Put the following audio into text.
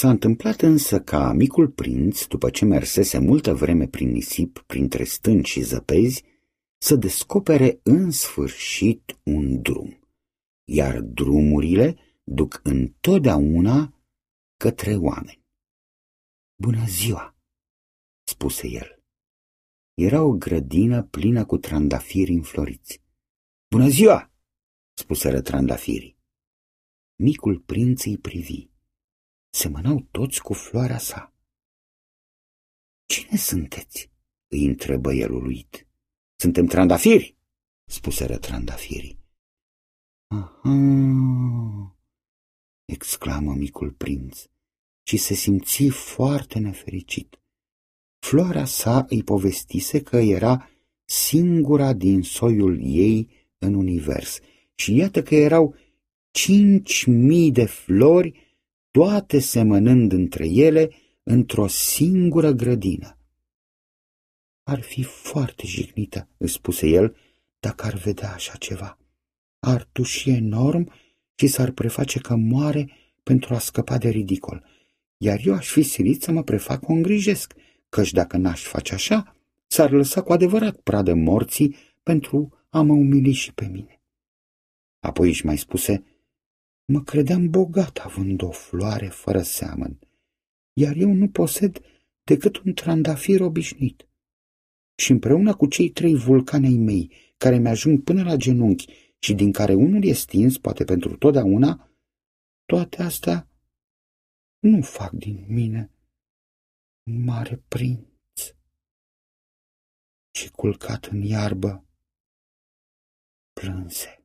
S-a întâmplat însă ca micul prinț, după ce mersese multă vreme prin nisip, printre stânci și zăpezi, să descopere în sfârșit un drum, iar drumurile duc întotdeauna către oameni. Bună ziua, spuse el. Era o grădină plină cu trandafiri înfloriți. Bună ziua, spuseră trandafirii. Micul prinț îi privi. Semănau toți cu floarea sa. Cine sunteți? îi întrebă el uluit. Suntem trandafiri, spuseră trandafirii. Aha, exclamă micul prinț și se simți foarte nefericit. Floarea sa îi povestise că era singura din soiul ei în univers și iată că erau cinci mii de flori, toate semănând între ele într-o singură grădină. Ar fi foarte jignită, îți spuse el, dacă ar vedea așa ceva. Ar tuși enorm și s-ar preface că moare pentru a scăpa de ridicol, iar eu aș fi silit să mă prefac o îngrijesc, căci dacă n-aș face așa, s-ar lăsa cu adevărat pradă morții pentru a mă umili și pe mine. Apoi își mai spuse, mă credeam bogat având o floare fără seamăn, iar eu nu posed decât un trandafir obișnuit. Și împreună cu cei trei vulcanei mei, care mi-ajung până la genunchi și din care unul e stins, poate pentru totdeauna, toate astea nu fac din mine un mare prinț. Și culcat în iarbă, plânse.